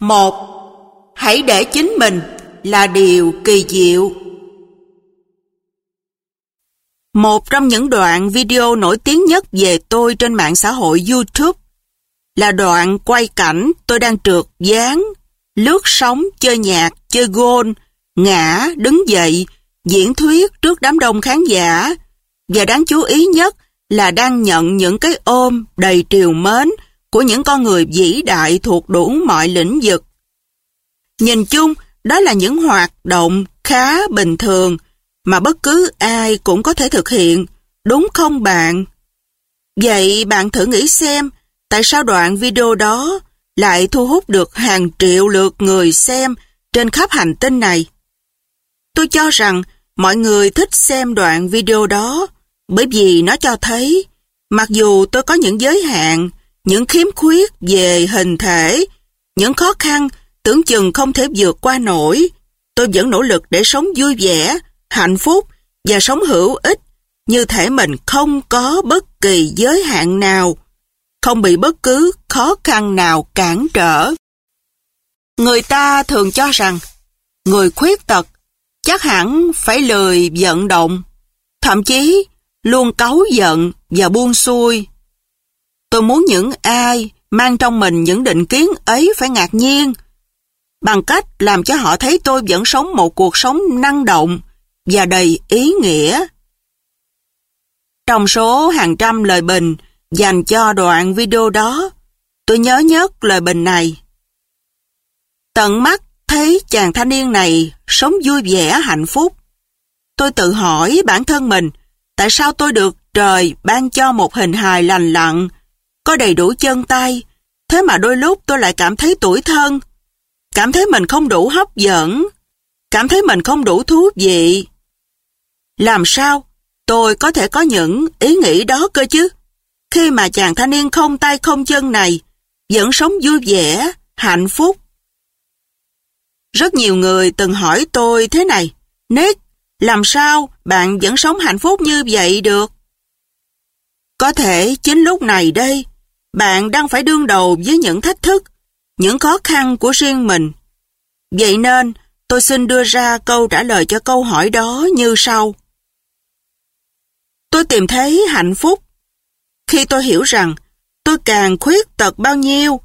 một Hãy để chính mình là điều kỳ diệu. Một trong những đoạn video nổi tiếng nhất về tôi trên mạng xã hội YouTube là đoạn quay cảnh tôi đang trượt dáng, lướt sóng, chơi nhạc, chơi gôn, ngã, đứng dậy, diễn thuyết trước đám đông khán giả và đáng chú ý nhất là đang nhận những cái ôm đầy triều mến của những con người vĩ đại thuộc đủ mọi lĩnh vực. Nhìn chung, đó là những hoạt động khá bình thường mà bất cứ ai cũng có thể thực hiện, đúng không bạn? Vậy bạn thử nghĩ xem, tại sao đoạn video đó lại thu hút được hàng triệu lượt người xem trên khắp hành tinh này? Tôi cho rằng mọi người thích xem đoạn video đó bởi vì nó cho thấy mặc dù tôi có những giới hạn, những khiếm khuyết về hình thể, những khó khăn tưởng chừng không thể vượt qua nổi, tôi vẫn nỗ lực để sống vui vẻ, hạnh phúc và sống hữu ích như thể mình không có bất kỳ giới hạn nào, không bị bất cứ khó khăn nào cản trở. Người ta thường cho rằng người khuyết tật chắc hẳn phải lười vận động, thậm chí luôn cáu giận và buông xuôi. Tôi muốn những ai mang trong mình những định kiến ấy phải ngạc nhiên, bằng cách làm cho họ thấy tôi vẫn sống một cuộc sống năng động và đầy ý nghĩa. Trong số hàng trăm lời bình dành cho đoạn video đó, tôi nhớ nhất lời bình này. Tận mắt thấy chàng thanh niên này sống vui vẻ hạnh phúc. Tôi tự hỏi bản thân mình, tại sao tôi được trời ban cho một hình hài lành lặn, có đầy đủ chân tay, thế mà đôi lúc tôi lại cảm thấy tuổi thân, cảm thấy mình không đủ hấp dẫn, cảm thấy mình không đủ thú vị. Làm sao tôi có thể có những ý nghĩ đó cơ chứ? Khi mà chàng thanh niên không tay không chân này vẫn sống vui vẻ, hạnh phúc. Rất nhiều người từng hỏi tôi thế này, Nick, làm sao bạn vẫn sống hạnh phúc như vậy được? Có thể chính lúc này đây, bạn đang phải đương đầu với những thách thức, những khó khăn của riêng mình. Vậy nên, tôi xin đưa ra câu trả lời cho câu hỏi đó như sau. Tôi tìm thấy hạnh phúc. Khi tôi hiểu rằng tôi càng khuyết tật bao nhiêu,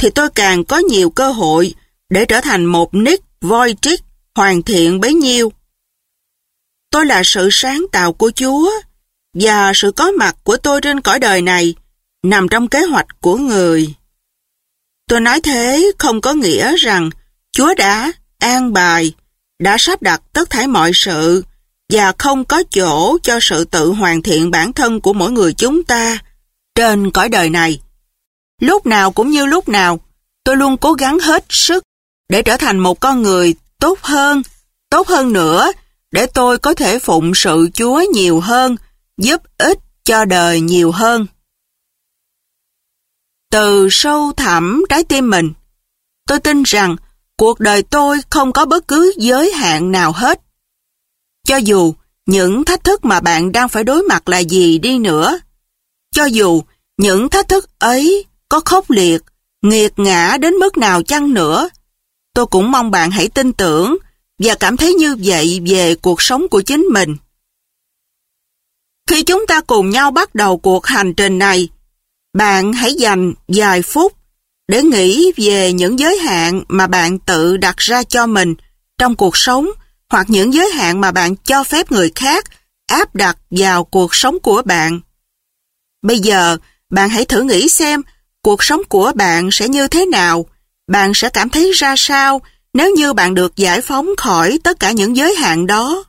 thì tôi càng có nhiều cơ hội để trở thành một Nick Voitrick hoàn thiện bấy nhiêu. Tôi là sự sáng tạo của Chúa, và sự có mặt của tôi trên cõi đời này nằm trong kế hoạch của người. Tôi nói thế không có nghĩa rằng Chúa đã an bài, đã sắp đặt tất thảy mọi sự và không có chỗ cho sự tự hoàn thiện bản thân của mỗi người chúng ta trên cõi đời này. Lúc nào cũng như lúc nào, tôi luôn cố gắng hết sức để trở thành một con người tốt hơn, tốt hơn nữa, để tôi có thể phụng sự Chúa nhiều hơn, giúp ích cho đời nhiều hơn. Từ sâu thẳm trái tim mình, tôi tin rằng cuộc đời tôi không có bất cứ giới hạn nào hết. Cho dù những thách thức mà bạn đang phải đối mặt là gì đi nữa, cho dù những thách thức ấy có khốc liệt, nghiệt ngã đến mức nào chăng nữa, tôi cũng mong bạn hãy tin tưởng và cảm thấy như vậy về cuộc sống của chính mình. Khi chúng ta cùng nhau bắt đầu cuộc hành trình này, bạn hãy dành vài phút để nghĩ về những giới hạn mà bạn tự đặt ra cho mình trong cuộc sống hoặc những giới hạn mà bạn cho phép người khác áp đặt vào cuộc sống của bạn. Bây giờ, bạn hãy thử nghĩ xem cuộc sống của bạn sẽ như thế nào, bạn sẽ cảm thấy ra sao nếu như bạn được giải phóng khỏi tất cả những giới hạn đó.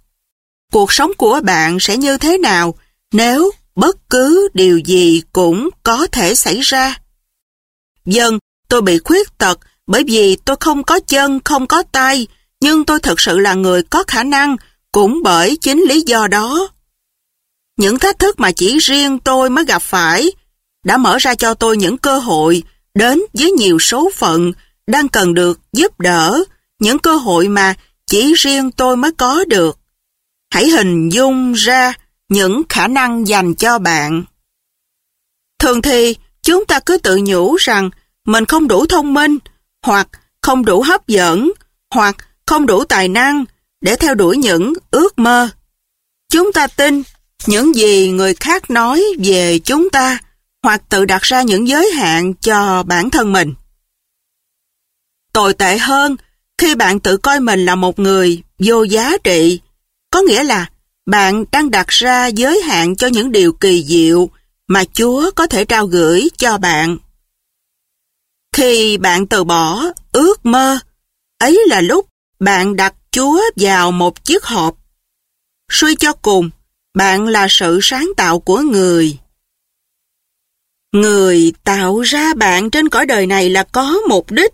Cuộc sống của bạn sẽ như thế nào nếu bất cứ điều gì cũng có thể xảy ra. Dân, tôi bị khuyết tật bởi vì tôi không có chân, không có tay, nhưng tôi thực sự là người có khả năng cũng bởi chính lý do đó. Những thách thức mà chỉ riêng tôi mới gặp phải đã mở ra cho tôi những cơ hội đến với nhiều số phận đang cần được giúp đỡ, những cơ hội mà chỉ riêng tôi mới có được. Hãy hình dung ra những khả năng dành cho bạn. Thường thì chúng ta cứ tự nhủ rằng mình không đủ thông minh hoặc không đủ hấp dẫn hoặc không đủ tài năng để theo đuổi những ước mơ. Chúng ta tin những gì người khác nói về chúng ta hoặc tự đặt ra những giới hạn cho bản thân mình. Tồi tệ hơn khi bạn tự coi mình là một người vô giá trị, có nghĩa là bạn đang đặt ra giới hạn cho những điều kỳ diệu mà Chúa có thể trao gửi cho bạn. Khi bạn từ bỏ ước mơ, ấy là lúc bạn đặt Chúa vào một chiếc hộp. Suy cho cùng, bạn là sự sáng tạo của người. Người tạo ra bạn trên cõi đời này là có mục đích.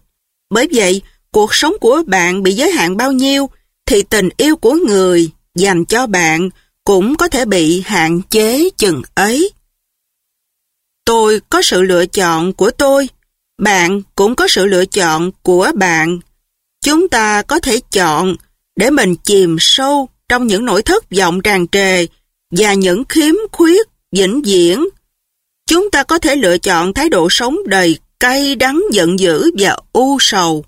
Bởi vậy, cuộc sống của bạn bị giới hạn bao nhiêu, thì tình yêu của người dành cho bạn cũng có thể bị hạn chế chừng ấy. Tôi có sự lựa chọn của tôi, bạn cũng có sự lựa chọn của bạn. Chúng ta có thể chọn để mình chìm sâu trong những nỗi thất vọng tràn trề và những khiếm khuyết vĩnh viễn. Chúng ta có thể lựa chọn thái độ sống đầy cay đắng giận dữ và u sầu.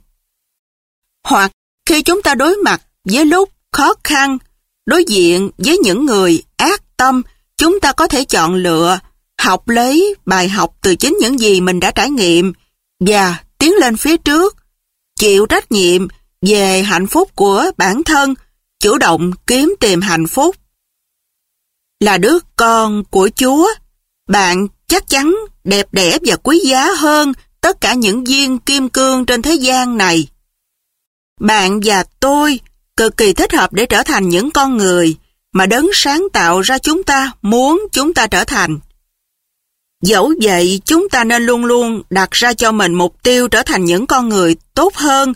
Hoặc khi chúng ta đối mặt với lúc khó khăn, đối diện với những người ác tâm, chúng ta có thể chọn lựa, học lấy bài học từ chính những gì mình đã trải nghiệm và tiến lên phía trước, chịu trách nhiệm về hạnh phúc của bản thân, chủ động kiếm tìm hạnh phúc. Là đứa con của Chúa, bạn chắc chắn đẹp đẽ và quý giá hơn tất cả những viên kim cương trên thế gian này. Bạn và tôi cực kỳ thích hợp để trở thành những con người mà đấng sáng tạo ra chúng ta muốn chúng ta trở thành. Dẫu vậy, chúng ta nên luôn luôn đặt ra cho mình mục tiêu trở thành những con người tốt hơn,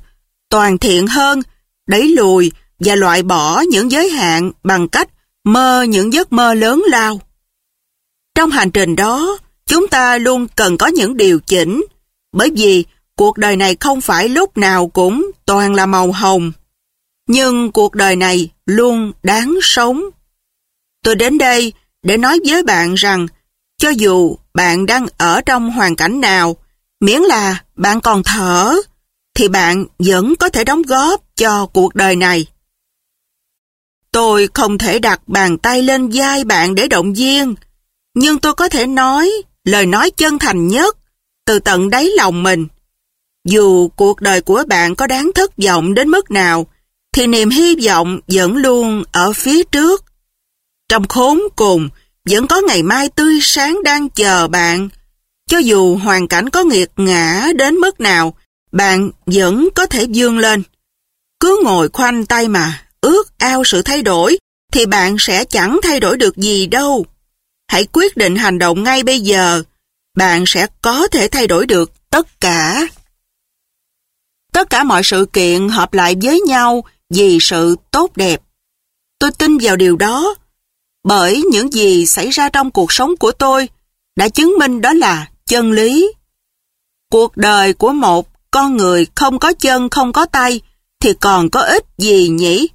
toàn thiện hơn, đẩy lùi và loại bỏ những giới hạn bằng cách mơ những giấc mơ lớn lao. Trong hành trình đó, chúng ta luôn cần có những điều chỉnh, bởi vì cuộc đời này không phải lúc nào cũng toàn là màu hồng. Nhưng cuộc đời này luôn đáng sống. Tôi đến đây để nói với bạn rằng, cho dù bạn đang ở trong hoàn cảnh nào, miễn là bạn còn thở, thì bạn vẫn có thể đóng góp cho cuộc đời này. Tôi không thể đặt bàn tay lên vai bạn để động viên, nhưng tôi có thể nói lời nói chân thành nhất từ tận đáy lòng mình. Dù cuộc đời của bạn có đáng thất vọng đến mức nào, thì niềm hy vọng vẫn luôn ở phía trước. Trong khốn cùng, vẫn có ngày mai tươi sáng đang chờ bạn. Cho dù hoàn cảnh có nghiệt ngã đến mức nào, bạn vẫn có thể dương lên. Cứ ngồi khoanh tay mà, ước ao sự thay đổi, thì bạn sẽ chẳng thay đổi được gì đâu. Hãy quyết định hành động ngay bây giờ, bạn sẽ có thể thay đổi được tất cả. Tất cả mọi sự kiện hợp lại với nhau vì sự tốt đẹp. Tôi tin vào điều đó, bởi những gì xảy ra trong cuộc sống của tôi đã chứng minh đó là chân lý. Cuộc đời của một con người không có chân không có tay thì còn có ích gì nhỉ?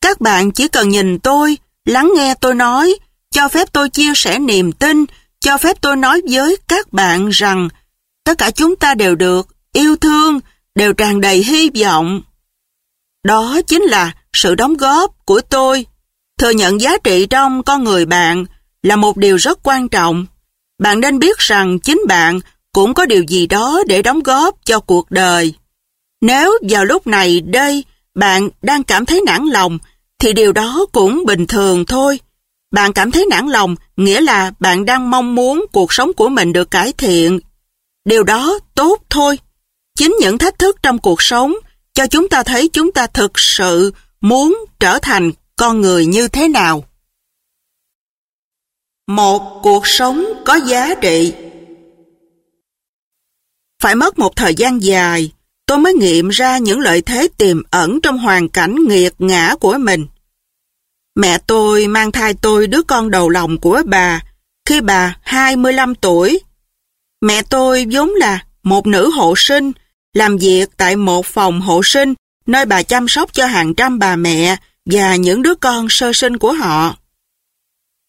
Các bạn chỉ cần nhìn tôi, lắng nghe tôi nói, cho phép tôi chia sẻ niềm tin, cho phép tôi nói với các bạn rằng tất cả chúng ta đều được yêu thương, đều tràn đầy hy vọng. Đó chính là sự đóng góp của tôi. Thừa nhận giá trị trong con người bạn là một điều rất quan trọng. Bạn nên biết rằng chính bạn cũng có điều gì đó để đóng góp cho cuộc đời. Nếu vào lúc này đây bạn đang cảm thấy nản lòng, thì điều đó cũng bình thường thôi. Bạn cảm thấy nản lòng nghĩa là bạn đang mong muốn cuộc sống của mình được cải thiện. Điều đó tốt thôi. Chính những thách thức trong cuộc sống cho chúng ta thấy chúng ta thực sự muốn trở thành con người như thế nào. Một cuộc sống có giá trị Phải mất một thời gian dài, tôi mới nghiệm ra những lợi thế tiềm ẩn trong hoàn cảnh nghiệt ngã của mình. Mẹ tôi mang thai tôi đứa con đầu lòng của bà khi bà 25 tuổi. Mẹ tôi vốn là một nữ hộ sinh, làm việc tại một phòng hộ sinh nơi bà chăm sóc cho hàng trăm bà mẹ và những đứa con sơ sinh của họ.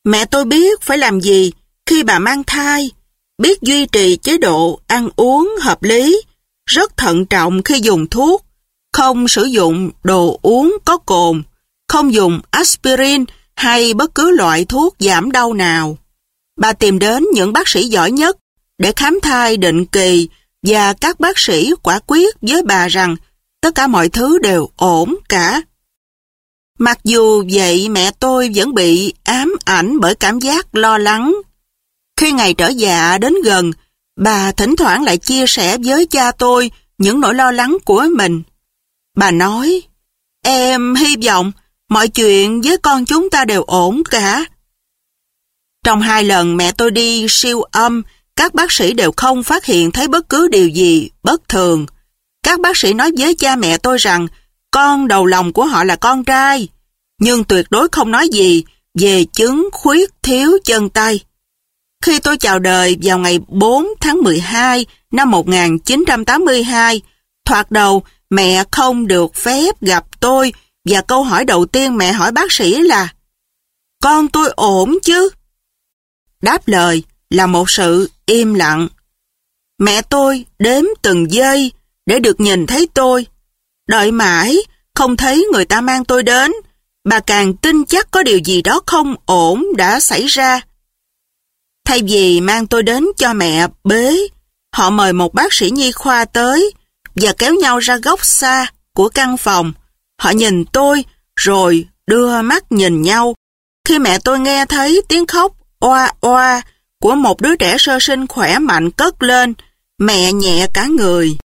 Mẹ tôi biết phải làm gì khi bà mang thai, biết duy trì chế độ ăn uống hợp lý, rất thận trọng khi dùng thuốc, không sử dụng đồ uống có cồn, không dùng aspirin hay bất cứ loại thuốc giảm đau nào. Bà tìm đến những bác sĩ giỏi nhất để khám thai định kỳ và các bác sĩ quả quyết với bà rằng tất cả mọi thứ đều ổn cả. Mặc dù vậy mẹ tôi vẫn bị ám ảnh bởi cảm giác lo lắng. Khi ngày trở dạ đến gần, bà thỉnh thoảng lại chia sẻ với cha tôi những nỗi lo lắng của mình. Bà nói, em hy vọng mọi chuyện với con chúng ta đều ổn cả. Trong hai lần mẹ tôi đi siêu âm, các bác sĩ đều không phát hiện thấy bất cứ điều gì bất thường. Các bác sĩ nói với cha mẹ tôi rằng con đầu lòng của họ là con trai, nhưng tuyệt đối không nói gì về chứng khuyết thiếu chân tay. Khi tôi chào đời vào ngày 4 tháng 12 năm 1982, thoạt đầu mẹ không được phép gặp tôi và câu hỏi đầu tiên mẹ hỏi bác sĩ là Con tôi ổn chứ? Đáp lời là một sự im lặng. Mẹ tôi đếm từng giây để được nhìn thấy tôi. Đợi mãi, không thấy người ta mang tôi đến, bà càng tin chắc có điều gì đó không ổn đã xảy ra. Thay vì mang tôi đến cho mẹ bế, họ mời một bác sĩ nhi khoa tới và kéo nhau ra góc xa của căn phòng. Họ nhìn tôi rồi đưa mắt nhìn nhau. Khi mẹ tôi nghe thấy tiếng khóc oa oa của một đứa trẻ sơ sinh khỏe mạnh cất lên, mẹ nhẹ cả người.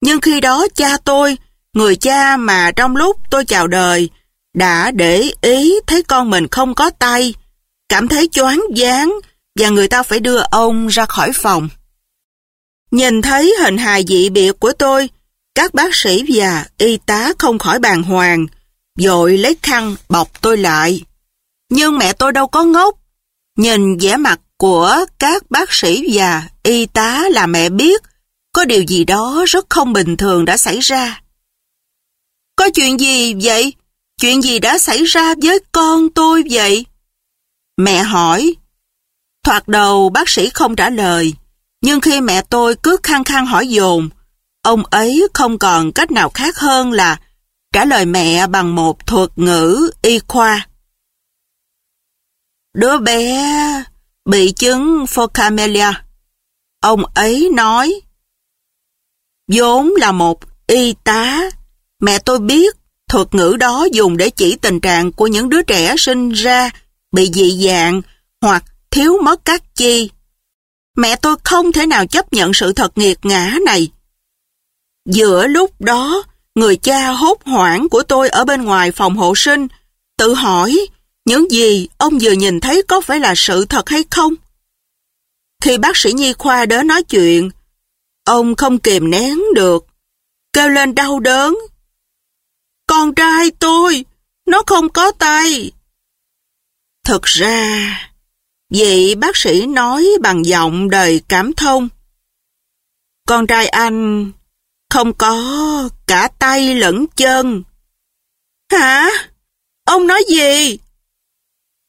Nhưng khi đó cha tôi, người cha mà trong lúc tôi chào đời, đã để ý thấy con mình không có tay, cảm thấy choáng váng và người ta phải đưa ông ra khỏi phòng. Nhìn thấy hình hài dị biệt của tôi, các bác sĩ và y tá không khỏi bàng hoàng, dội lấy khăn bọc tôi lại. Nhưng mẹ tôi đâu có ngốc. Nhìn vẻ mặt của các bác sĩ và y tá là mẹ biết có điều gì đó rất không bình thường đã xảy ra. Có chuyện gì vậy? Chuyện gì đã xảy ra với con tôi vậy? Mẹ hỏi. Thoạt đầu bác sĩ không trả lời, nhưng khi mẹ tôi cứ khăng khăng hỏi dồn, ông ấy không còn cách nào khác hơn là trả lời mẹ bằng một thuật ngữ y khoa. Đứa bé bị chứng Focamelia. Ông ấy nói, vốn là một y tá, mẹ tôi biết thuật ngữ đó dùng để chỉ tình trạng của những đứa trẻ sinh ra bị dị dạng hoặc thiếu mất các chi. Mẹ tôi không thể nào chấp nhận sự thật nghiệt ngã này. Giữa lúc đó, người cha hốt hoảng của tôi ở bên ngoài phòng hộ sinh tự hỏi những gì ông vừa nhìn thấy có phải là sự thật hay không? Khi bác sĩ nhi khoa đến nói chuyện, ông không kìm nén được, kêu lên đau đớn. Con trai tôi, nó không có tay. thật ra, vị bác sĩ nói bằng giọng đầy cảm thông. Con trai anh không có cả tay lẫn chân. Hả? Ông nói gì?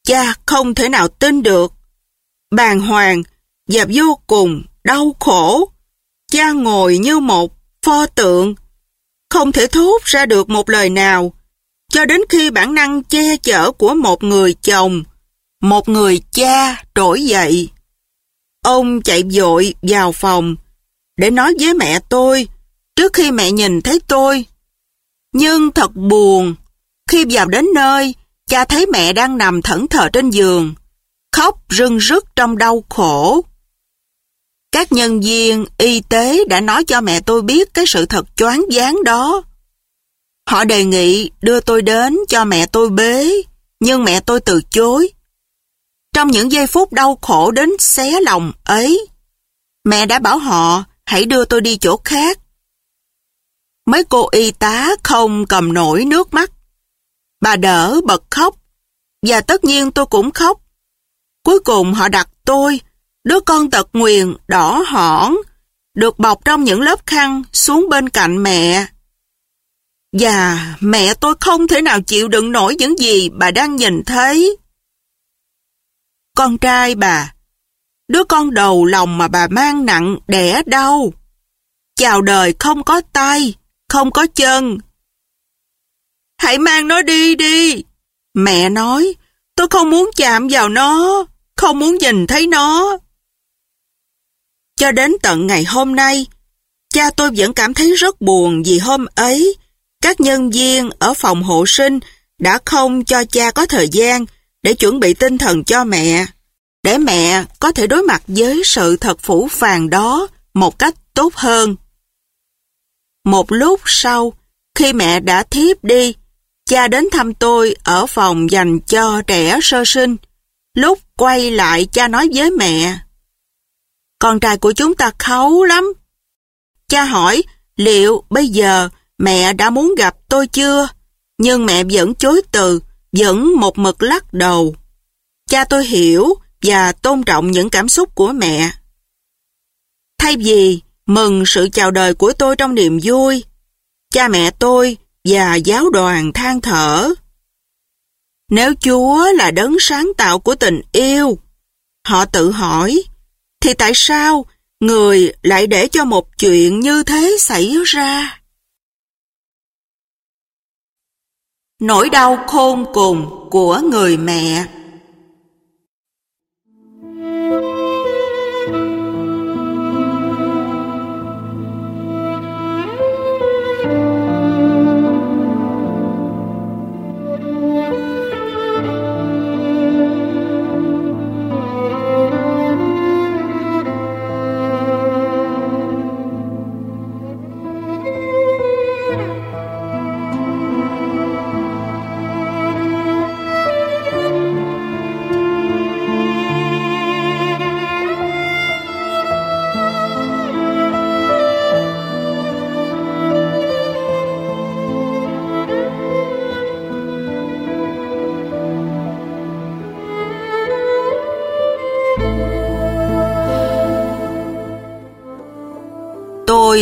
Cha không thể nào tin được. Bàng hoàng và vô cùng đau khổ. Cha ngồi như một pho tượng, không thể thốt ra được một lời nào, cho đến khi bản năng che chở của một người chồng, một người cha trỗi dậy. Ông chạy vội vào phòng để nói với mẹ tôi trước khi mẹ nhìn thấy tôi. Nhưng thật buồn, khi vào đến nơi, cha thấy mẹ đang nằm thẫn thờ trên giường, khóc rưng rức trong đau khổ. Các nhân viên y tế đã nói cho mẹ tôi biết cái sự thật choáng váng đó. Họ đề nghị đưa tôi đến cho mẹ tôi bế, nhưng mẹ tôi từ chối. Trong những giây phút đau khổ đến xé lòng ấy, mẹ đã bảo họ hãy đưa tôi đi chỗ khác. Mấy cô y tá không cầm nổi nước mắt. Bà đỡ bật khóc, và tất nhiên tôi cũng khóc. Cuối cùng họ đặt tôi, đứa con tật nguyền, đỏ hỏn, được bọc trong những lớp khăn xuống bên cạnh mẹ. Và mẹ tôi không thể nào chịu đựng nổi những gì bà đang nhìn thấy. Con trai bà, đứa con đầu lòng mà bà mang nặng đẻ đau. Chào đời không có tay, không có chân. Hãy mang nó đi đi. Mẹ nói, tôi không muốn chạm vào nó, không muốn nhìn thấy nó. Cho đến tận ngày hôm nay, cha tôi vẫn cảm thấy rất buồn vì hôm ấy, các nhân viên ở phòng hộ sinh đã không cho cha có thời gian để chuẩn bị tinh thần cho mẹ, để mẹ có thể đối mặt với sự thật phủ phàng đó một cách tốt hơn. Một lúc sau, khi mẹ đã thiếp đi, cha đến thăm tôi ở phòng dành cho trẻ sơ sinh. Lúc quay lại cha nói với mẹ, con trai của chúng ta khấu lắm. Cha hỏi, liệu bây giờ mẹ đã muốn gặp tôi chưa? Nhưng mẹ vẫn chối từ, vẫn một mực lắc đầu. Cha tôi hiểu và tôn trọng những cảm xúc của mẹ. Thay vì mừng sự chào đời của tôi trong niềm vui, cha mẹ tôi và giáo đoàn than thở. Nếu Chúa là đấng sáng tạo của tình yêu, họ tự hỏi, thì tại sao người lại để cho một chuyện như thế xảy ra? Nỗi đau khôn cùng của người mẹ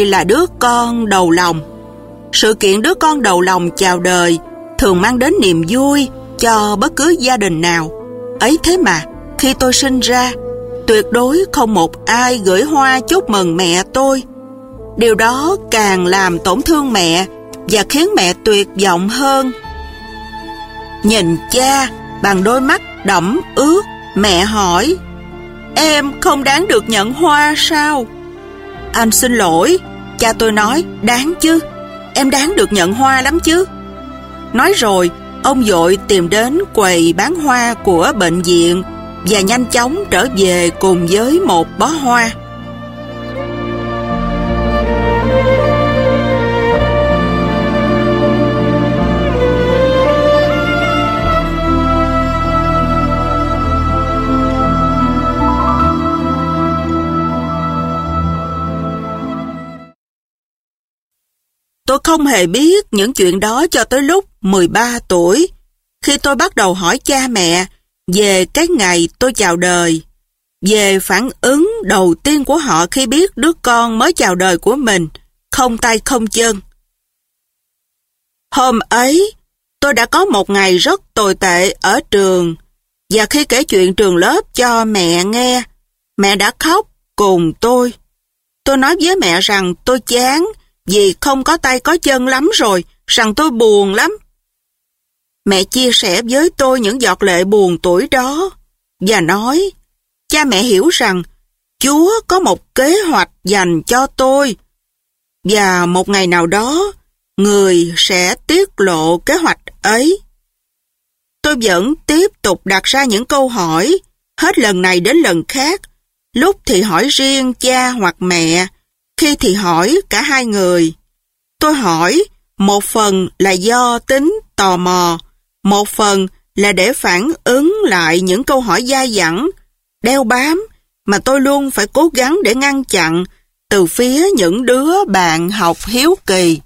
Là đứa con đầu lòng. Sự kiện đứa con đầu lòng chào đời thường mang đến niềm vui cho bất cứ gia đình nào. Ấy thế mà, khi tôi sinh ra, tuyệt đối không một ai gửi hoa chúc mừng mẹ tôi. Điều đó càng làm tổn thương mẹ và khiến mẹ tuyệt vọng hơn. Nhìn cha bằng đôi mắt đẫm ướt, mẹ hỏi, Em không đáng được nhận hoa sao? Anh xin lỗi, cha tôi nói, đáng chứ, em đáng được nhận hoa lắm chứ. Nói rồi, ông dội tìm đến quầy bán hoa của bệnh viện và nhanh chóng trở về cùng với một bó hoa. Tôi không hề biết những chuyện đó cho tới lúc 13 tuổi, khi tôi bắt đầu hỏi cha mẹ về cái ngày tôi chào đời, về phản ứng đầu tiên của họ khi biết đứa con mới chào đời của mình, không tay không chân. Hôm ấy, tôi đã có một ngày rất tồi tệ ở trường, và khi kể chuyện trường lớp cho mẹ nghe, mẹ đã khóc cùng tôi. Tôi nói với mẹ rằng tôi chán vì không có tay có chân lắm rồi, rằng tôi buồn lắm. Mẹ chia sẻ với tôi những giọt lệ buồn tuổi đó, và nói, cha mẹ hiểu rằng Chúa có một kế hoạch dành cho tôi, và một ngày nào đó, người sẽ tiết lộ kế hoạch ấy. Tôi vẫn tiếp tục đặt ra những câu hỏi, hết lần này đến lần khác, lúc thì hỏi riêng cha hoặc mẹ, khi thì hỏi cả hai người. Tôi hỏi, một phần là do tính tò mò, một phần là để phản ứng lại những câu hỏi dai dẳng, đeo bám mà tôi luôn phải cố gắng để ngăn chặn từ phía những đứa bạn học hiếu kỳ.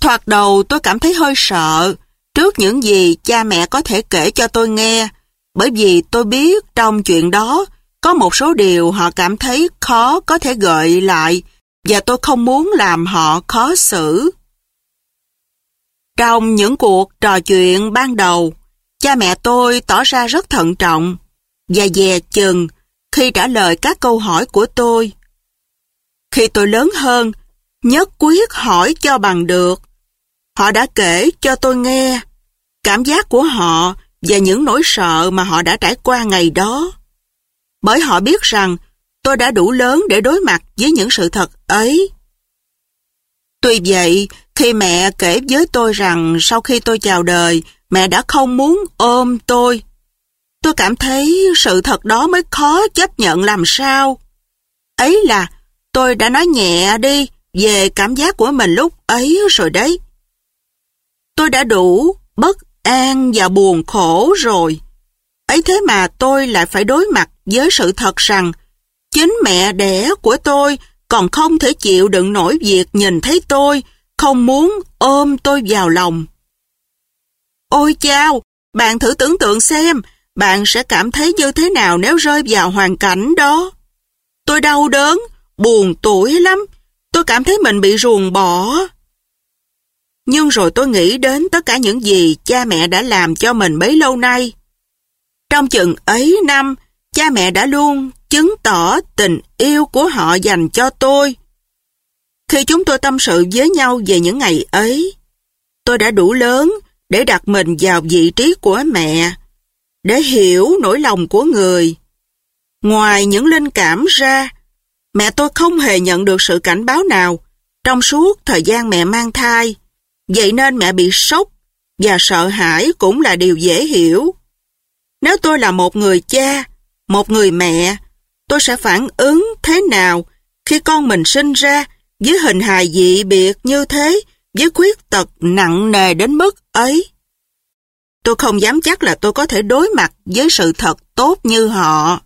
Thoạt đầu tôi cảm thấy hơi sợ trước những gì cha mẹ có thể kể cho tôi nghe, bởi vì tôi biết trong chuyện đó có một số điều họ cảm thấy khó có thể gợi lại và tôi không muốn làm họ khó xử. Trong những cuộc trò chuyện ban đầu, cha mẹ tôi tỏ ra rất thận trọng và dè chừng khi trả lời các câu hỏi của tôi. Khi tôi lớn hơn, nhất quyết hỏi cho bằng được. Họ đã kể cho tôi nghe cảm giác của họ và những nỗi sợ mà họ đã trải qua ngày đó. Bởi họ biết rằng tôi đã đủ lớn để đối mặt với những sự thật ấy. Tuy vậy, khi mẹ kể với tôi rằng sau khi tôi chào đời, mẹ đã không muốn ôm tôi, tôi cảm thấy sự thật đó mới khó chấp nhận làm sao. Ấy là tôi đã nói nhẹ đi về cảm giác của mình lúc ấy rồi đấy. Tôi đã đủ bất an và buồn khổ rồi. Ấy thế mà tôi lại phải đối mặt với sự thật rằng chính mẹ đẻ của tôi còn không thể chịu đựng nổi việc nhìn thấy tôi, không muốn ôm tôi vào lòng. Ôi chao, bạn thử tưởng tượng xem, bạn sẽ cảm thấy như thế nào nếu rơi vào hoàn cảnh đó. Tôi đau đớn, buồn tuổi lắm, tôi cảm thấy mình bị ruồng bỏ. Nhưng rồi tôi nghĩ đến tất cả những gì cha mẹ đã làm cho mình bấy lâu nay. Trong chừng ấy năm, cha mẹ đã luôn chứng tỏ tình yêu của họ dành cho tôi. Khi chúng tôi tâm sự với nhau về những ngày ấy, tôi đã đủ lớn để đặt mình vào vị trí của mẹ, để hiểu nỗi lòng của người. Ngoài những linh cảm ra, mẹ tôi không hề nhận được sự cảnh báo nào trong suốt thời gian mẹ mang thai. Vậy nên mẹ bị sốc và sợ hãi cũng là điều dễ hiểu. Nếu tôi là một người cha, một người mẹ, tôi sẽ phản ứng thế nào khi con mình sinh ra với hình hài dị biệt như thế, với khuyết tật nặng nề đến mức ấy. Tôi không dám chắc là tôi có thể đối mặt với sự thật tốt như họ.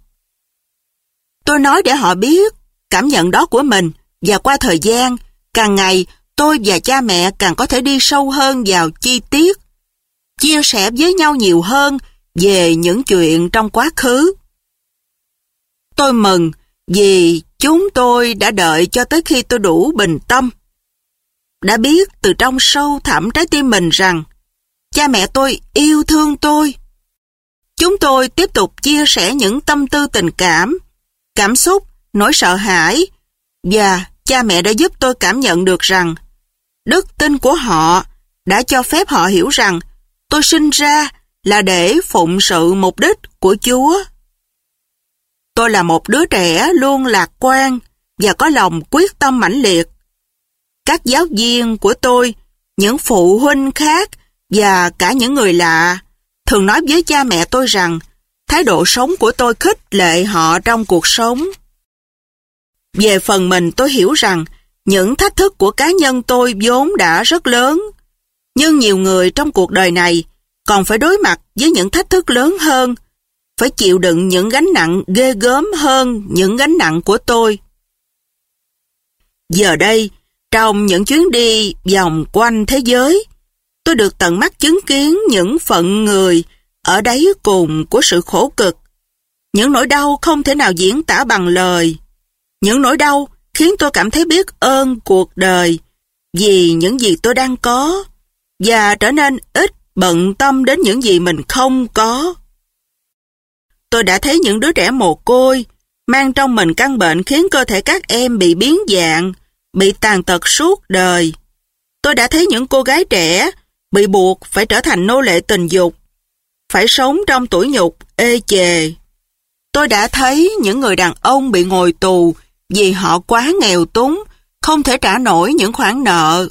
Tôi nói để họ biết cảm nhận đó của mình và qua thời gian, càng ngày tôi và cha mẹ càng có thể đi sâu hơn vào chi tiết, chia sẻ với nhau nhiều hơn về những chuyện trong quá khứ. Tôi mừng vì chúng tôi đã đợi cho tới khi tôi đủ bình tâm. Đã biết từ trong sâu thẳm trái tim mình rằng cha mẹ tôi yêu thương tôi. Chúng tôi tiếp tục chia sẻ những tâm tư tình cảm, cảm xúc, nỗi sợ hãi và cha mẹ đã giúp tôi cảm nhận được rằng đức tin của họ đã cho phép họ hiểu rằng tôi sinh ra là để phụng sự mục đích của Chúa. Tôi là một đứa trẻ luôn lạc quan và có lòng quyết tâm mãnh liệt. Các giáo viên của tôi, những phụ huynh khác và cả những người lạ thường nói với cha mẹ tôi rằng thái độ sống của tôi khích lệ họ trong cuộc sống. Về phần mình tôi hiểu rằng những thách thức của cá nhân tôi vốn đã rất lớn, nhưng nhiều người trong cuộc đời này còn phải đối mặt với những thách thức lớn hơn, phải chịu đựng những gánh nặng ghê gớm hơn những gánh nặng của tôi. Giờ đây, trong những chuyến đi vòng quanh thế giới, tôi được tận mắt chứng kiến những phận người ở đáy cùng của sự khổ cực. Những nỗi đau không thể nào diễn tả bằng lời. Những nỗi đau khiến tôi cảm thấy biết ơn cuộc đời vì những gì tôi đang có và trở nên ít bận tâm đến những gì mình không có. Tôi đã thấy những đứa trẻ mồ côi mang trong mình căn bệnh khiến cơ thể các em bị biến dạng, bị tàn tật suốt đời. Tôi đã thấy những cô gái trẻ bị buộc phải trở thành nô lệ tình dục, phải sống trong tuổi nhục, ê chề. Tôi đã thấy những người đàn ông bị ngồi tù vì họ quá nghèo túng, không thể trả nổi những khoản nợ.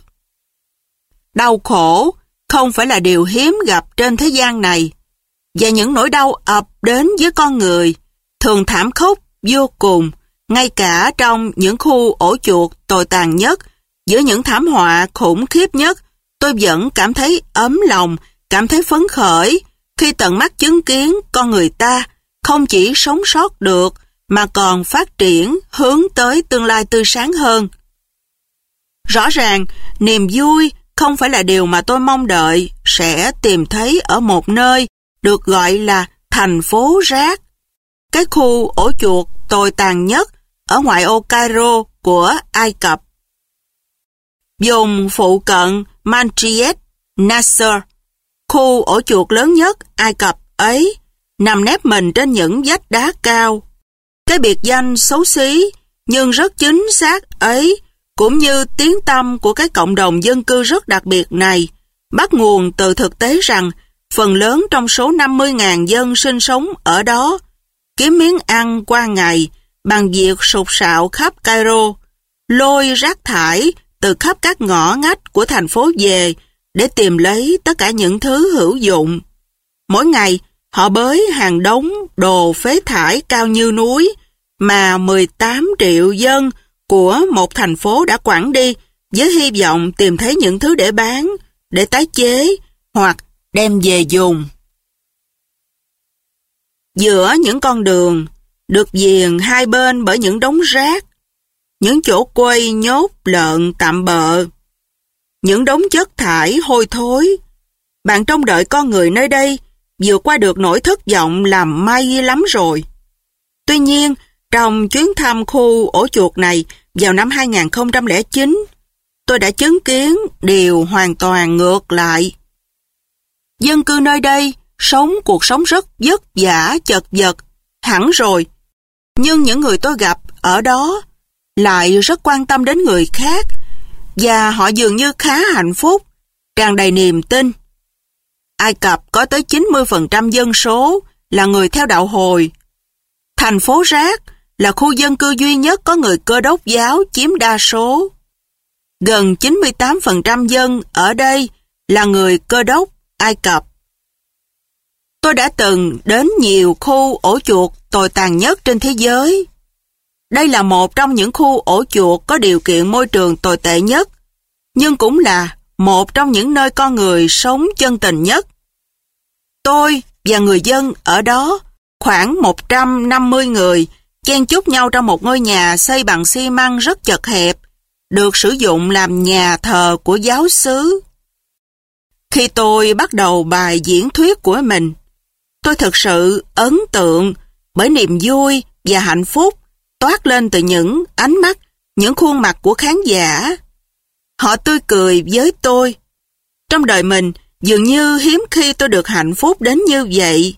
Đau khổ không phải là điều hiếm gặp trên thế gian này, và những nỗi đau ập đến với con người thường thảm khốc vô cùng, ngay cả trong những khu ổ chuột tồi tàn nhất, giữa những thảm họa khủng khiếp nhất, tôi vẫn cảm thấy ấm lòng, cảm thấy phấn khởi khi tận mắt chứng kiến con người ta không chỉ sống sót được mà còn phát triển hướng tới tương lai tươi sáng hơn. Rõ ràng, niềm vui không phải là điều mà tôi mong đợi sẽ tìm thấy ở một nơi được gọi là thành phố rác. Cái khu ổ chuột tồi tàn nhất ở ngoại ô Cairo của Ai Cập. Dùng phụ cận Mantriet, Nasser, khu ổ chuột lớn nhất Ai Cập ấy, nằm nép mình trên những vách đá cao. Cái biệt danh xấu xí nhưng rất chính xác ấy cũng như tiếng tâm của cái cộng đồng dân cư rất đặc biệt này, bắt nguồn từ thực tế rằng phần lớn trong số 50.000 dân sinh sống ở đó kiếm miếng ăn qua ngày bằng việc sụt sạo khắp Cairo, lôi rác thải từ khắp các ngõ ngách của thành phố về để tìm lấy tất cả những thứ hữu dụng. Mỗi ngày, họ bới hàng đống đồ phế thải cao như núi mà 18 triệu dân của một thành phố đã quản đi với hy vọng tìm thấy những thứ để bán, để tái chế hoặc đem về dùng. Giữa những con đường, được viền hai bên bởi những đống rác, những chỗ quay nhốt lợn tạm bợ, những đống chất thải hôi thối. Bạn trông đợi con người nơi đây vượt qua được nỗi thất vọng làm may lắm rồi. Tuy nhiên, trong chuyến thăm khu ổ chuột này vào năm 2009, tôi đã chứng kiến điều hoàn toàn ngược lại. Dân cư nơi đây sống cuộc sống rất vất vả, chật vật, hẳn rồi. Nhưng những người tôi gặp ở đó lại rất quan tâm đến người khác và họ dường như khá hạnh phúc, tràn đầy niềm tin. Ai Cập có tới 90% dân số là người theo đạo hồi. Thành phố Rác là khu dân cư duy nhất có người cơ đốc giáo chiếm đa số. Gần 98% dân ở đây là người cơ đốc Ai Cập. Tôi đã từng đến nhiều khu ổ chuột tồi tàn nhất trên thế giới. Đây là một trong những khu ổ chuột có điều kiện môi trường tồi tệ nhất, nhưng cũng là một trong những nơi con người sống chân tình nhất. Tôi và người dân ở đó, khoảng 150 người, chen chúc nhau trong một ngôi nhà xây bằng xi măng rất chật hẹp, được sử dụng làm nhà thờ của giáo xứ. Khi tôi bắt đầu bài diễn thuyết của mình, tôi thực sự ấn tượng bởi niềm vui và hạnh phúc toát lên từ những ánh mắt, những khuôn mặt của khán giả. Họ tươi cười với tôi. Trong đời mình, dường như hiếm khi tôi được hạnh phúc đến như vậy.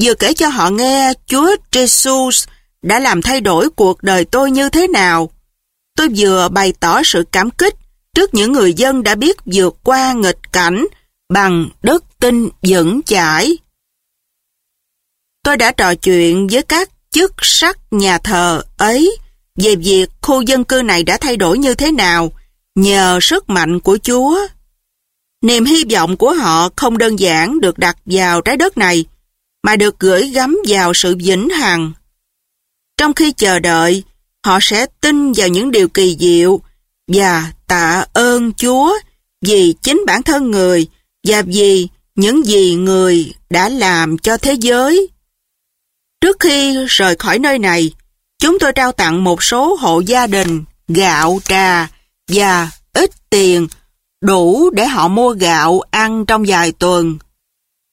Vừa kể cho họ nghe Chúa Jesus đã làm thay đổi cuộc đời tôi như thế nào. Tôi vừa bày tỏ sự cảm kích trước những người dân đã biết vượt qua nghịch cảnh bằng đức tin vững chãi. Tôi đã trò chuyện với các chức sắc nhà thờ ấy về việc khu dân cư này đã thay đổi như thế nào nhờ sức mạnh của Chúa. Niềm hy vọng của họ không đơn giản được đặt vào trái đất này, mà được gửi gắm vào sự vĩnh hằng. Trong khi chờ đợi, họ sẽ tin vào những điều kỳ diệu và tạ ơn Chúa vì chính bản thân người và vì những gì người đã làm cho thế giới. Trước khi rời khỏi nơi này, chúng tôi trao tặng một số hộ gia đình gạo, trà và ít tiền đủ để họ mua gạo ăn trong vài tuần.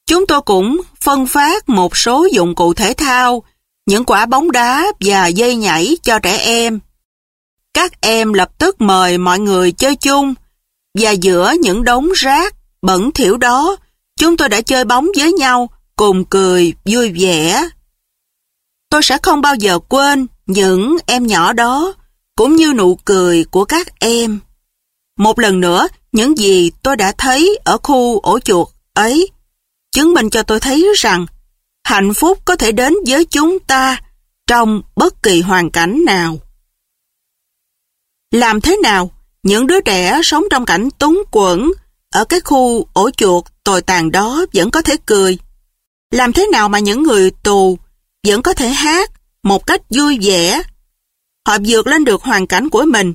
Chúng tôi cũng phân phát một số dụng cụ thể thao, những quả bóng đá và dây nhảy cho trẻ em. Các em lập tức mời mọi người chơi chung và giữa những đống rác bẩn thỉu đó, chúng tôi đã chơi bóng với nhau, cùng cười, vui vẻ. Tôi sẽ không bao giờ quên những em nhỏ đó, cũng như nụ cười của các em. Một lần nữa, những gì tôi đã thấy ở khu ổ chuột ấy, chứng minh cho tôi thấy rằng hạnh phúc có thể đến với chúng ta trong bất kỳ hoàn cảnh nào. Làm thế nào những đứa trẻ sống trong cảnh túng quẫn ở cái khu ổ chuột tồi tàn đó vẫn có thể cười? Làm thế nào mà những người tù vẫn có thể hát một cách vui vẻ? Họ vượt lên được hoàn cảnh của mình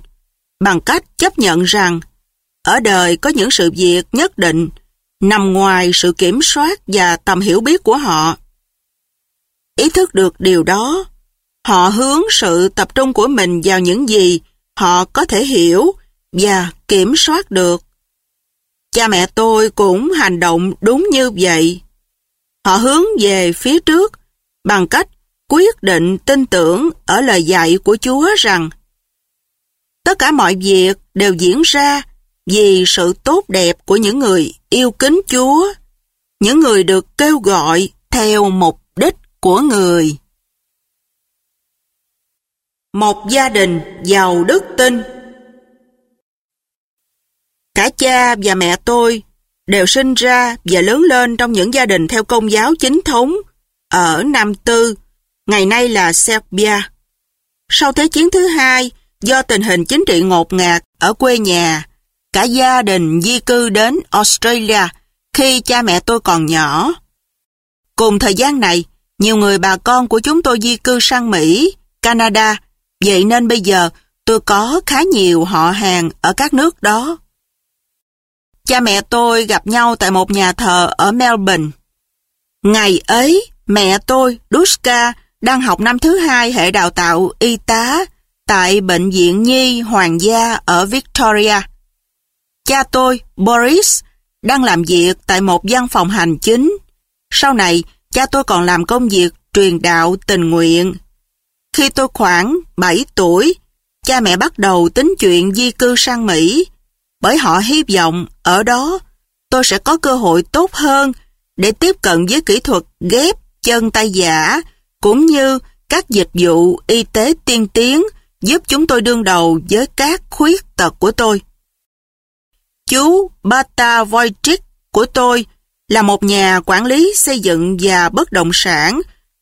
bằng cách chấp nhận rằng ở đời có những sự việc nhất định nằm ngoài sự kiểm soát và tầm hiểu biết của họ. Ý thức được điều đó, họ hướng sự tập trung của mình vào những gì họ có thể hiểu và kiểm soát được. Cha mẹ tôi cũng hành động đúng như vậy. Họ hướng về phía trước bằng cách quyết định tin tưởng ở lời dạy của Chúa rằng tất cả mọi việc đều diễn ra vì sự tốt đẹp của những người yêu kính Chúa, những người được kêu gọi theo mục đích của người. Một gia đình giàu đức tin Cả cha và mẹ tôi đều sinh ra và lớn lên trong những gia đình theo công giáo chính thống ở Nam Tư, ngày nay là Serbia. Sau Thế chiến thứ hai, do tình hình chính trị ngột ngạt ở quê nhà, cả gia đình di cư đến Australia khi cha mẹ tôi còn nhỏ. Cùng thời gian này, nhiều người bà con của chúng tôi di cư sang Mỹ, Canada, vậy nên bây giờ tôi có khá nhiều họ hàng ở các nước đó. Cha mẹ tôi gặp nhau tại một nhà thờ ở Melbourne. Ngày ấy, mẹ tôi, Duska, đang học năm thứ hai hệ đào tạo y tá tại Bệnh viện Nhi Hoàng gia ở Victoria. Cha tôi, Boris, đang làm việc tại một văn phòng hành chính. Sau này, cha tôi còn làm công việc truyền đạo tình nguyện. Khi tôi khoảng 7 tuổi, cha mẹ bắt đầu tính chuyện di cư sang Mỹ, bởi họ hy vọng ở đó tôi sẽ có cơ hội tốt hơn để tiếp cận với kỹ thuật ghép chân tay giả cũng như các dịch vụ y tế tiên tiến giúp chúng tôi đương đầu với các khuyết tật của tôi. Chú Bata Wojcik của tôi là một nhà quản lý xây dựng và bất động sản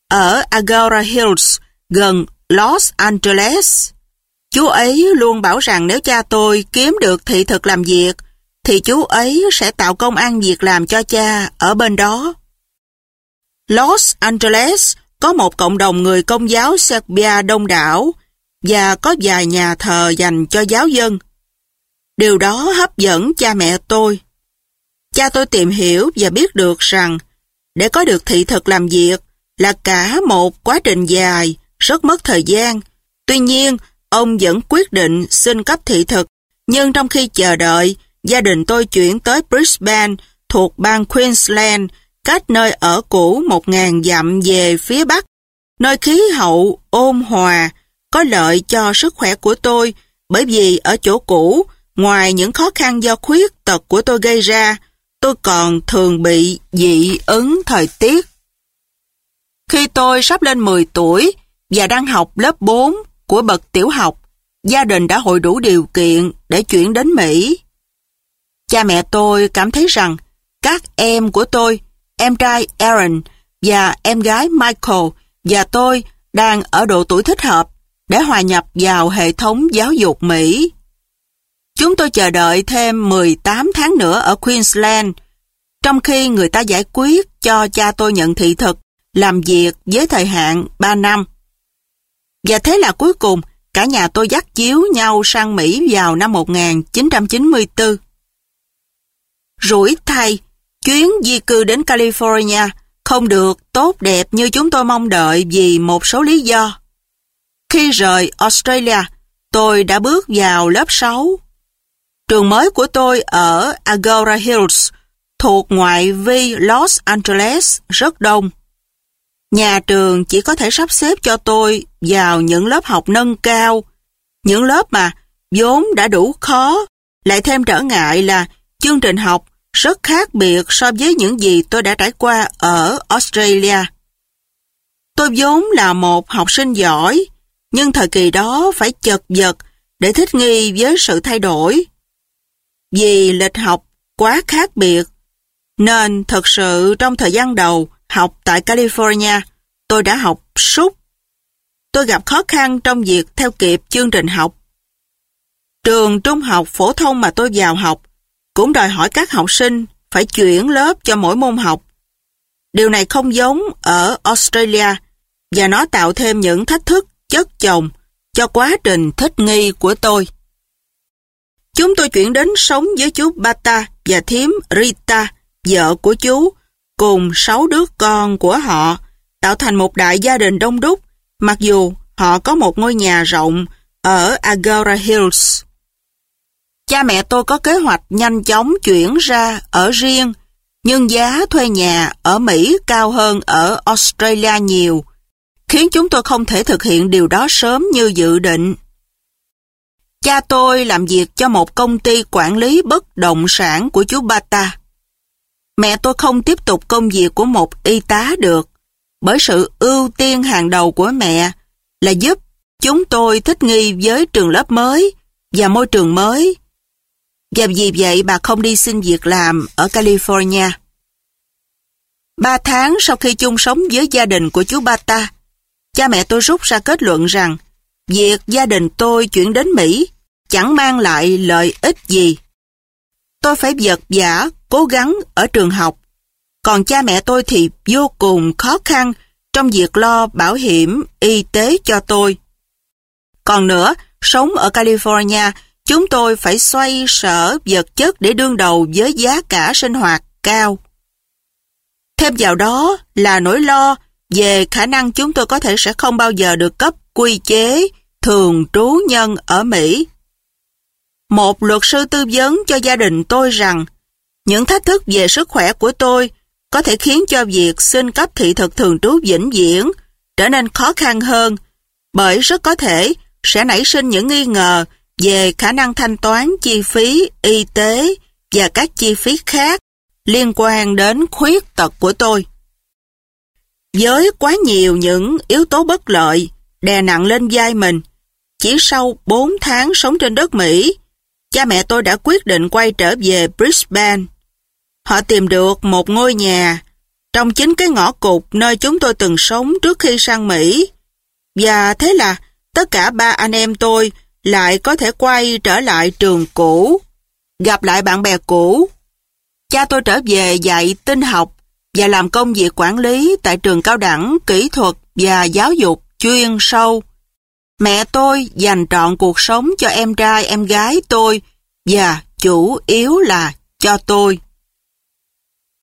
ở Agora Hills gần Los Angeles. Chú ấy luôn bảo rằng nếu cha tôi kiếm được thị thực làm việc, thì chú ấy sẽ tạo công ăn việc làm cho cha ở bên đó. Los Angeles có một cộng đồng người công giáo Serbia đông đảo và có vài nhà thờ dành cho giáo dân. Điều đó hấp dẫn cha mẹ tôi. Cha tôi tìm hiểu và biết được rằng để có được thị thực làm việc là cả một quá trình dài, rất mất thời gian. Tuy nhiên, ông vẫn quyết định xin cấp thị thực, nhưng trong khi chờ đợi, gia đình tôi chuyển tới Brisbane thuộc bang Queensland, cách nơi ở cũ 1.000 dặm về phía bắc, nơi khí hậu ôn hòa, có lợi cho sức khỏe của tôi, bởi vì ở chỗ cũ, ngoài những khó khăn do khuyết tật của tôi gây ra, tôi còn thường bị dị ứng thời tiết. Khi tôi sắp lên 10 tuổi và đang học lớp 4 của bậc tiểu học, gia đình đã hội đủ điều kiện để chuyển đến Mỹ. Cha mẹ tôi cảm thấy rằng các em của tôi, em trai Aaron và em gái Michael và tôi đang ở độ tuổi thích hợp để hòa nhập vào hệ thống giáo dục Mỹ. Chúng tôi chờ đợi thêm 18 tháng nữa ở Queensland, trong khi người ta giải quyết cho cha tôi nhận thị thực làm việc với thời hạn 3 năm. Và thế là cuối cùng, cả nhà tôi dắt chiếu nhau sang Mỹ vào năm 1994. Rủi thay, chuyến di cư đến California không được tốt đẹp như chúng tôi mong đợi vì một số lý do. Khi rời Australia, tôi đã bước vào lớp 6. Trường mới của tôi ở Agora Hills thuộc ngoại vi Los Angeles rất đông. Nhà trường chỉ có thể sắp xếp cho tôi vào những lớp học nâng cao, những lớp mà vốn đã đủ khó, lại thêm trở ngại là chương trình học rất khác biệt so với những gì tôi đã trải qua ở Australia. Tôi vốn là một học sinh giỏi, nhưng thời kỳ đó phải chật vật để thích nghi với sự thay đổi. Vì lịch học quá khác biệt, nên thật sự trong thời gian đầu học tại California, tôi đã học sút. Tôi gặp khó khăn trong việc theo kịp chương trình học. Trường trung học phổ thông mà tôi vào học cũng đòi hỏi các học sinh phải chuyển lớp cho mỗi môn học. Điều này không giống ở Australia và nó tạo thêm những thách thức chất chồng cho quá trình thích nghi của tôi. Chúng tôi chuyển đến sống với chú Bata và thím Rita, vợ của chú, cùng sáu đứa con của họ, tạo thành một đại gia đình đông đúc, mặc dù họ có một ngôi nhà rộng ở Agora Hills. Cha mẹ tôi có kế hoạch nhanh chóng chuyển ra ở riêng, nhưng giá thuê nhà ở Mỹ cao hơn ở Australia nhiều, khiến chúng tôi không thể thực hiện điều đó sớm như dự định. Cha tôi làm việc cho một công ty quản lý bất động sản của chú Bata. Mẹ tôi không tiếp tục công việc của một y tá được, bởi sự ưu tiên hàng đầu của mẹ là giúp chúng tôi thích nghi với trường lớp mới và môi trường mới Và vì vậy bà không đi xin việc làm ở California. Ba tháng sau khi chung sống với gia đình của chú Bata, cha mẹ tôi rút ra kết luận rằng việc gia đình tôi chuyển đến Mỹ chẳng mang lại lợi ích gì. Tôi phải vật vả, cố gắng ở trường học. Còn cha mẹ tôi thì vô cùng khó khăn trong việc lo bảo hiểm y tế cho tôi. Còn nữa, sống ở California, chúng tôi phải xoay sở vật chất để đương đầu với giá cả sinh hoạt cao. Thêm vào đó là nỗi lo về khả năng chúng tôi có thể sẽ không bao giờ được cấp quy chế thường trú nhân ở Mỹ. Một luật sư tư vấn cho gia đình tôi rằng những thách thức về sức khỏe của tôi có thể khiến cho việc xin cấp thị thực thường trú vĩnh viễn trở nên khó khăn hơn bởi rất có thể sẽ nảy sinh những nghi ngờ về khả năng thanh toán chi phí y tế và các chi phí khác liên quan đến khuyết tật của tôi. Với quá nhiều những yếu tố bất lợi đè nặng lên vai mình, chỉ sau 4 tháng sống trên đất Mỹ, cha mẹ tôi đã quyết định quay trở về Brisbane. Họ tìm được một ngôi nhà trong chính cái ngõ cụt nơi chúng tôi từng sống trước khi sang Mỹ. Và thế là tất cả ba anh em tôi lại có thể quay trở lại trường cũ, gặp lại bạn bè cũ. Cha tôi trở về dạy tin học và làm công việc quản lý tại trường cao đẳng, kỹ thuật và giáo dục chuyên sâu. Mẹ tôi dành trọn cuộc sống cho em trai, em gái tôi và chủ yếu là cho tôi.